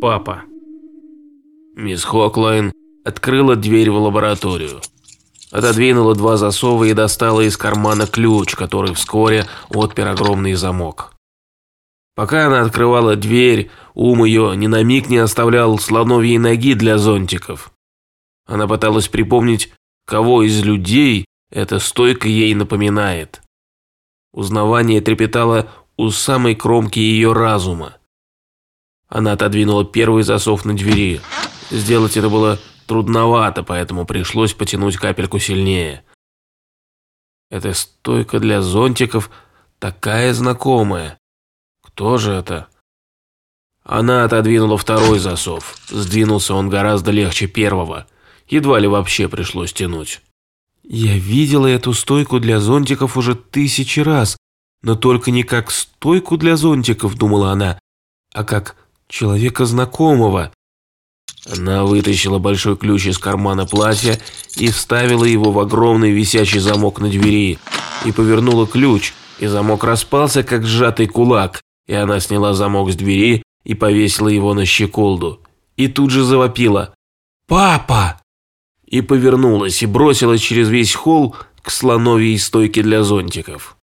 Папа. Мисс Хоклайн открыла дверь в лабораторию. Отодвинула два засова и достала из кармана ключ, который вскоре отпер огромный замок. Пока она открывала дверь, ум ее ни на миг не оставлял слоновьей ноги для зонтиков. Она пыталась припомнить, кого из людей эта стойка ей напоминает. Узнавание трепетало у самой кромки ее разума. Она отодвинула первый засов на двери. Сделать это было трудновато, поэтому пришлось потянуть капельку сильнее. Эта стойка для зонтиков такая знакомая. Кто же это? Она отодвинула второй засов. Сдвинулся он гораздо легче первого. Едва ли вообще пришлось тянуть. Я видела эту стойку для зонтиков уже тысячи раз, но только не как стойку для зонтиков, думала она, а как человека знакомого. Она вытащила большой ключ из кармана платья и вставила его в огромный висячий замок на двери, и повернула ключ, и замок распался, как сжатый кулак, и она сняла замок с двери и повесила его на щеколду. И тут же завопила «Папа!» и повернулась и бросилась через весь холл к слоновьей стойке для зонтиков.